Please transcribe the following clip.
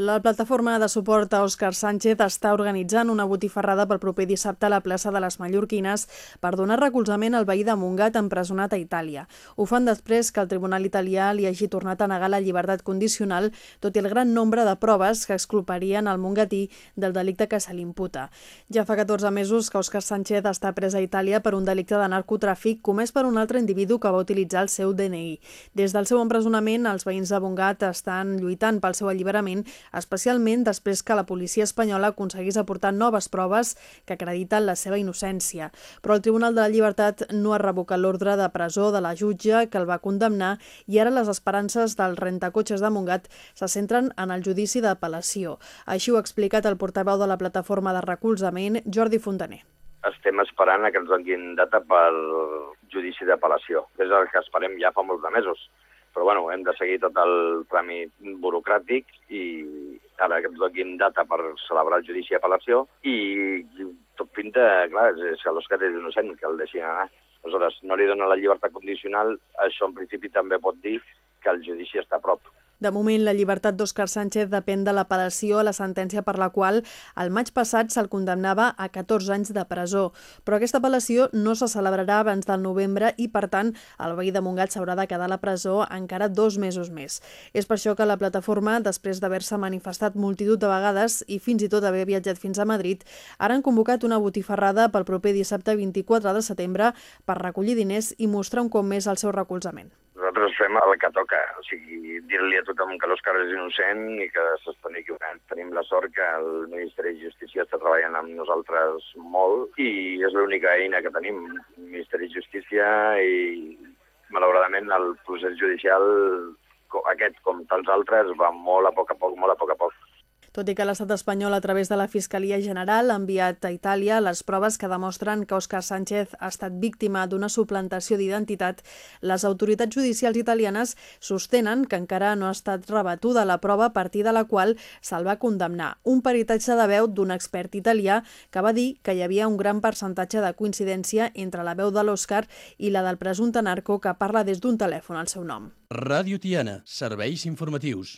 La plataforma de suport a Òscar Sánchez està organitzant una botifarrada pel proper dissabte a la plaça de les Mallorquines per donar recolzament al veí de Montgat empresonat a Itàlia. Ho fan després que el Tribunal italià li hagi tornat a negar la llibertat condicional, tot i el gran nombre de proves que exculparien el mongatí del delicte que se l'imputa. Ja fa 14 mesos que Òscar Sánchez està pres a Itàlia per un delicte de narcotràfic comès per un altre individu que va utilitzar el seu DNI. Des del seu empresonament, els veïns de Montgat estan lluitant pel seu alliberament especialment després que la policia espanyola aconseguís aportar noves proves que acrediten la seva innocència. Però el Tribunal de la Llibertat no ha revocat l'ordre de presó de la jutge que el va condemnar i ara les esperances del rentacotxes de Montgat se centren en el judici d'apel·lació. Així ho ha explicat el portaveu de la plataforma de recolzament, Jordi Fontaner. Estem esperant que ens donin data per judici d'apel·lació. És el que esperem ja fa molts de mesos però bueno, hem de seguir tot el tràmit burocràtic i ara que ens donin data per celebrar el judici d'apel·lació i tot pinta, clar, és que l'Òscar és innocent, que el deixin anar. Aleshores, no li dona la llibertat condicional, això en principi també pot dir que el judici està a prop. De moment, la llibertat d'Òscar Sánchez depèn de l'apel·lació a la sentència per la qual el maig passat se'l condemnava a 14 anys de presó. Però aquesta apel·lació no se celebrarà abans del novembre i, per tant, el veí de Montgat s'haurà de quedar a la presó encara dos mesos més. És per això que la plataforma, després d'haver-se manifestat multitud de vegades i fins i tot haver viatjat fins a Madrid, ara han convocat una botifarrada pel proper dissabte 24 de setembre per recollir diners i mostrar un cop més el seu recolzament nosaltres fem el que toca, o sigui, dir-li a tothom que l'Òscar és innocent i que s'estan equivocant. Tenim la sort que el Ministeri de Justícia està treballant amb nosaltres molt i és l'única eina que tenim, el Ministeri de Justícia i malauradament el procés judicial aquest, com tants altres, va molt a poc a poc, molt a poc a poc. Tot i que l'estat espanyol, a través de la Fiscalia General, ha enviat a Itàlia les proves que demostren que Òscar Sánchez ha estat víctima d'una suplantació d'identitat, les autoritats judicials italianes sostenen que encara no ha estat rebatuda la prova a partir de la qual se'l va condemnar. Un peritatge de veu d'un expert italià que va dir que hi havia un gran percentatge de coincidència entre la veu de l'Òscar i la del presumpte narco que parla des d'un telèfon al seu nom. Ràdio Tiana, serveis informatius.